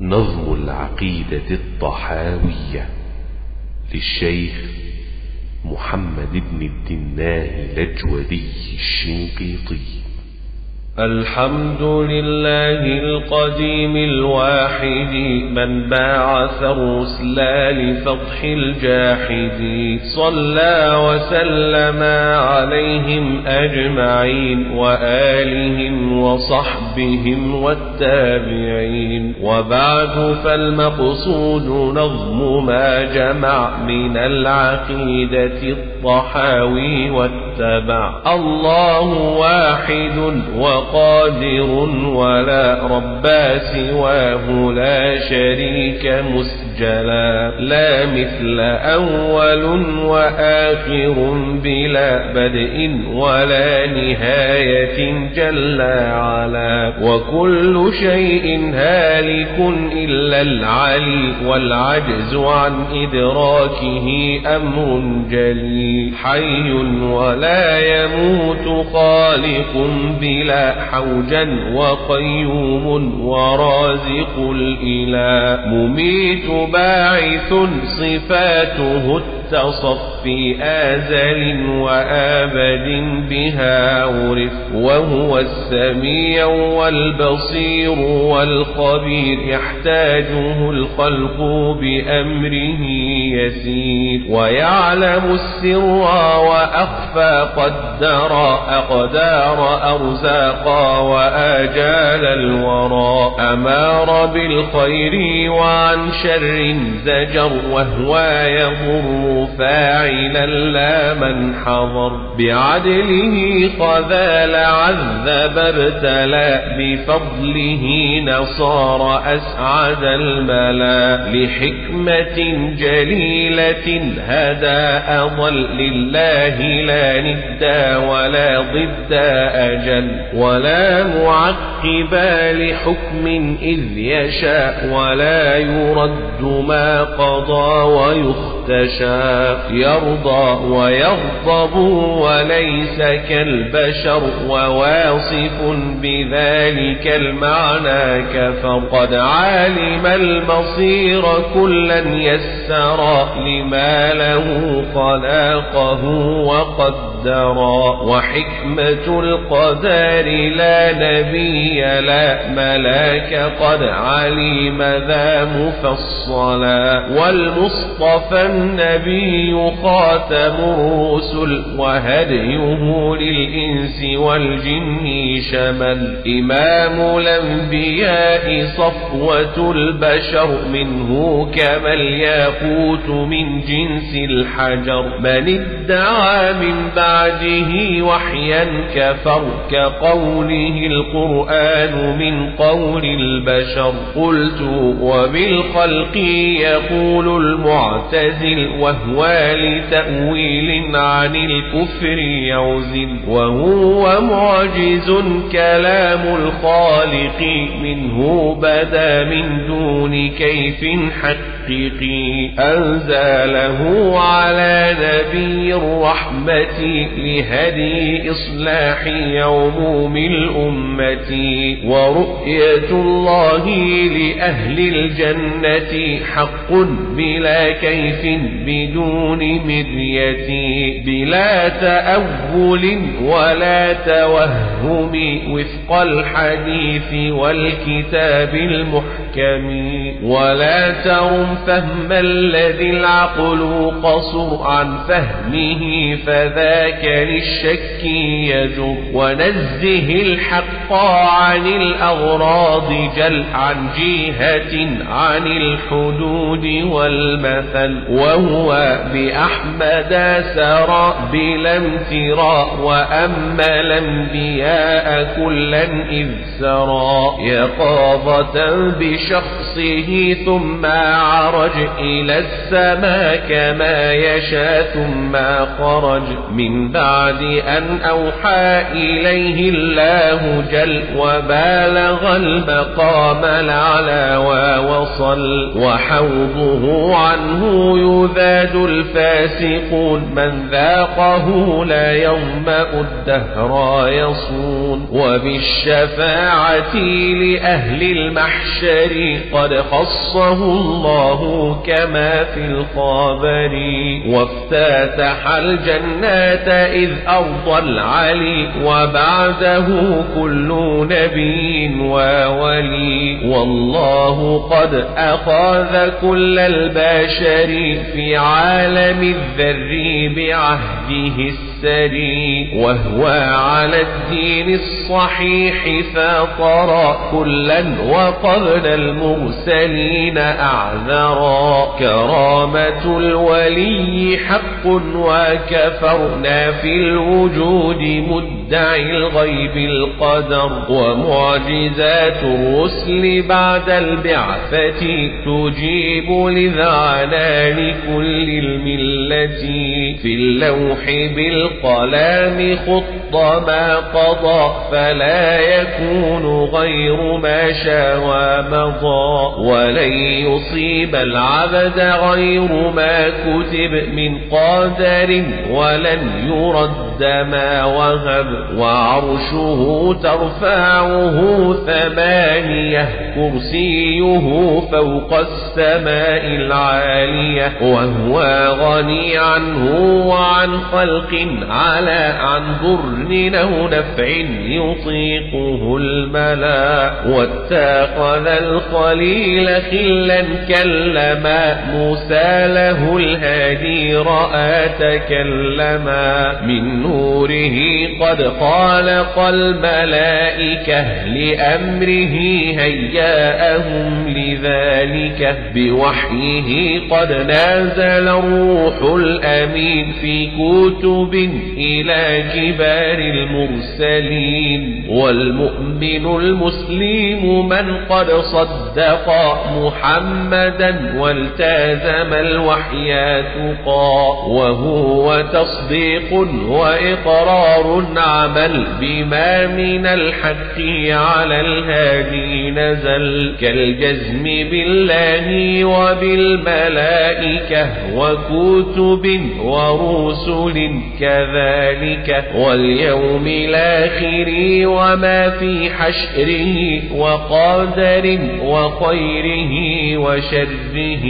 نظم العقيدة الطحاوية للشيخ محمد بن الدناه الأجودي الشنقيطي. الحمد لله القديم الواحد من باعث الرسل لفضح الجاحد صلى وسلم عليهم أجمعين وآلهم وصحبهم والتابعين وبعد فالمقصود نظم ما جمع من العقيدة الطحاوي والتبع الله واحد وقال قادر ولا ربا سواه لا شريك مسجلا. لا مثل أول وآخر بلا بدء ولا نهاية جل علا وكل شيء هالك إلا العلي والعجز عن إدراكه أمر جلي حي ولا يموت خالق بلا حوجا وقيوم ورازق الإله. مميت باعث صفاته التصفي آزل وآبد بها عرف. وهو السميع والبصير والخبير. يحتاجه الخلق بأمره يسير. ويعلم السر وأخفى قدر أقدار أرزاقا وآجال الورى أمار بالخير وعن شر زجر وهو يضر فاعلا لا من حضر بعدله خذال عذب ابتلى بفضله نصار أسعد الملا لحكمة جليلة هدى أضل لله لا ندا ولا ضد أجل ولا معقبا لحكم إذ يشاء ولا يرد ما قضى ويختشى يرضى ويغضب وليس كالبشر وواصف بذلك المعنى كفر. قد علم المصير كلا يسرا لما له خلاقه وقدرا وحكمة القدر لا نبي لا ملاك قد علم ذا مفصلا. والمصطفى النبي خاتم الرسل وهديه للإنس والجن شمل. إمام الأنبياء صفوة البشر منه كما الياقوت من جنس الحجر. من ادعى من بعده وحيا كفر كقوله القرآن من قول البشر. قلت وبالخلق يقول المعتزل وهو لتأويل عن الكفر يوزن وهو معجز كلام الخالق منه بدا من دون كيف حقيقي أنزله على نبي الرحمة لهدي إصلاح عموم الأمة. ورؤية الله لأهل الجنة حق بلا كيف بدون مرية بلا تأول ولا توهم وفق الحديث والكتاب المحكم ولا ترم فهم الذي العقل قصر عن فهمه فذاك للشك يجر ونزه الحق عن الأغراض جل عن جهة عن الحدود والمثل وهو بأحمد سرى بلا امتراء وأما الأنبياء كلا إذ سرى يقاظة بشخصه ثم عرج إلى السماء كما يشاء ثم خرج. من بعد أن أوحى إليه الله جل وبالغ المقام الأعلى ووصل. وحوضه عنه يذاد الفاسقون. من ذاقه لا يظمأ الدهر يصون. وبالشفاعة لأهل المحشر البشر قد خصه الله كما في الخبر وافتتح الجنات إذ أرضى العلي وبعده كل نبي وولي. والله قد أخذ كل البشر في عالم الذر بعهده السري. وهو على الدين الصحيح فطر كلا وقبل المرسلين أعذرا. كرامة الولي حق وكفرنا في الوجود مدعي الغيب القدر ومعجزات الرسل بعد البعثة تجيب لذعنا لكل الملة في اللوح بالقلام خط ما قضى فلا يكون غير ما شاء ومضى ولن يصيب العبد غير ما كتب من قادر ولن يرد ما وهب وعرشه ترفعه ثمانية كرسيه فوق السماء العالية وهو غني عنه وعن خلق على عن ضر أو نفع يطيقه الملا واتخذ الخليل خلا كلما موسى له الهادي رأى تكلما. من نوره قد خالق الملائكة لأمره هياءهم لذلك بوحيه قد نازل الروح الأمين في كتب إلى كبار المرسلين والمؤمن المسلم من قد صدق محمدا والتازم الوحي تقى وهو تصديق وإقرار عمل بما من الحق على الهادي نزل كالجزم بالله وبالملائكة وكتب ورسل كذلك. واليوم الآخر وما في حشره وقدر وخيره وشره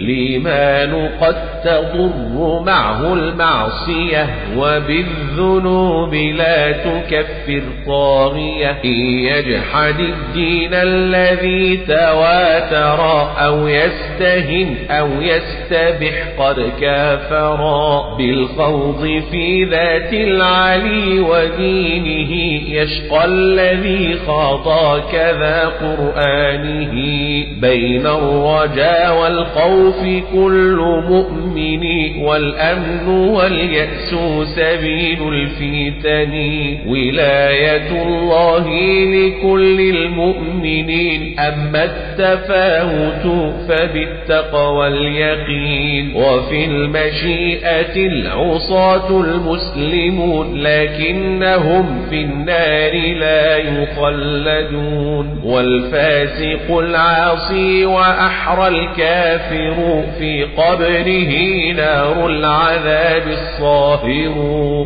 الإيمان قد تضر معه المعصية. وبالذنوب لا تكفر طاغية. يجحد الدين الذي تواتر أو يستهن أو يستبح قد كافرا بالخوض في ذات العلي ودينه. يشقى الذي خاض كذا قرآنه. بين الرجا والخوف كل مؤمن والأمن واليأس سبيل الفتن. ولاية الله لكل المؤمنين. أما التفاوت فبالتقوى اليقين وفي المشيئة العصاة المسلمون لكنهم في النار لا يخلدون. والفاسق العاصي وأحرى الكافر في قبره نار العذاب الصاهر.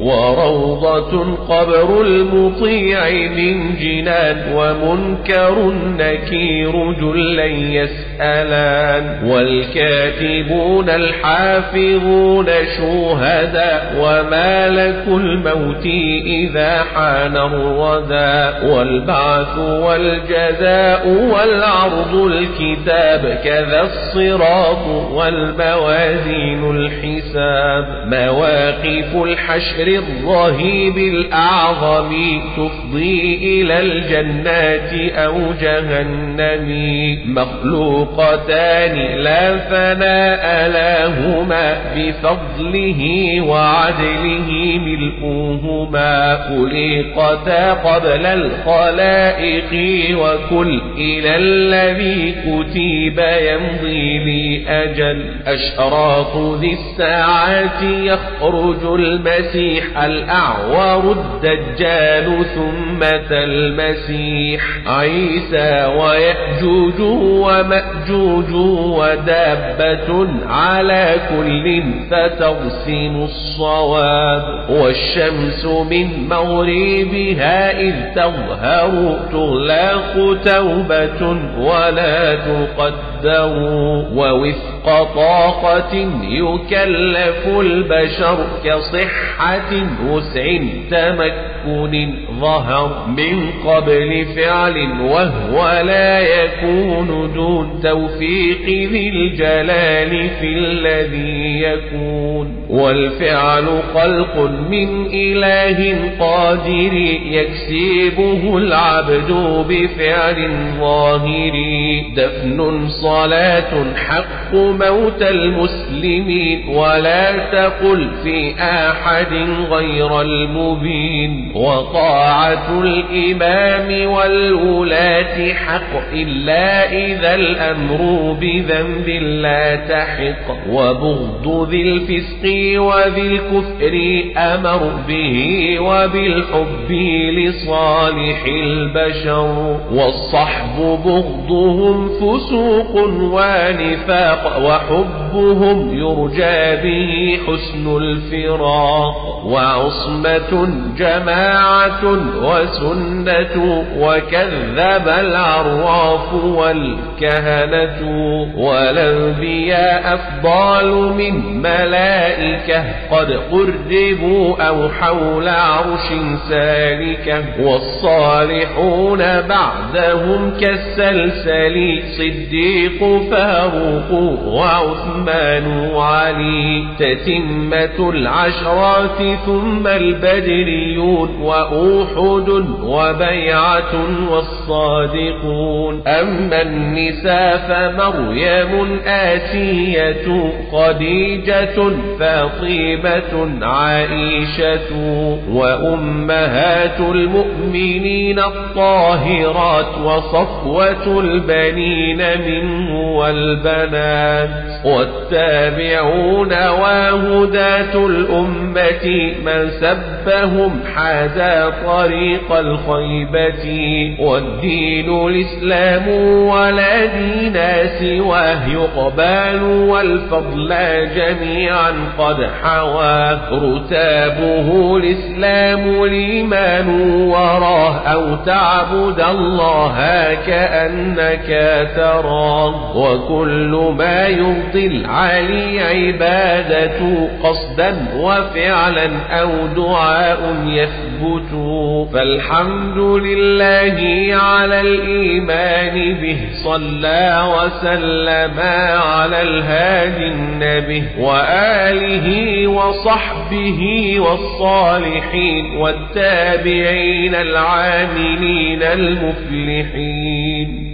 وروضة قبر المطيع من جنان ومنكر نكير جلا يسألان والكاتبون الحافظون شهداء ومالك الموت إذا حان الردى والبعث والجزاء والعرض الكتاب كذا الصراط والموازين الحساب مواقف الحشر الرهيب الأعظم تفضي إلى الجنات أو جهنم. مخلوقتان لا فناء لهما بفضله وعدله ملؤهما خلقتا قبل الخلائق وكل إلى الذي كتب يمضي لي أجل أشراط ذي الساعات يخرج المسيح الأعور الدجال ثم المسيح عيسى ويأجوج ومأجوج ودابة على كل فترسم الصواب. والشمس من مغربها إذ تظهر تغلق توبة ولا تقدر. ووفق طاقة يكلف البشر كصحة وسع تمكن ظهر من قبل فعل وهو لا يكون دون توفيق ذي الجلال في الذي يكون. والفعل خلق من إله قادر يكسبه العبد بفعل ظاهر. دفن صلاة حق موت المسلمين ولا تقل في أحد غير المبين وطاعة الإمام والولاة حق إلا إذا الأمر بذنب لا تحق وبغض ذي الفسق وذي الكفر أمر به وبالحب لصالح البشر والصحب بغضهم فسوق ونفاق وحبهم يرجى به حسن الفراق وعصمة جماعة وسنة وكذب العراف والكهنة والأنبياء أفضال من ملائكة قد قربوا أو حول عرش سالكة والصالحون بعدهم كالسلسل صديق فاروق وعثمان وعلي تتمة العشرات ثم البدريون وأوحد وبيعة والصادقون. أما النساء فمريم آسية خديجة فاطمة عائشة وأمهات المؤمنين الطاهرات وصفوة البنين منه والبنات. والتابعون وهداة الأمة من سبهم حاز طريق الخيبة والدين الإسلام ولا دين سواه يقبال والفضل جميعا قد حوى رتابه الإسلام الإيمان وراه أو تعبد الله كأنك تراه وكل ما يرضي العلي عبادة قصدا وفعلا أو دعاء يثبت. فالحمد لله على الإيمان به صلى وسلم على الهادي النبي وآله وصحبه والصالحين والتابعين العاملين المفلحين.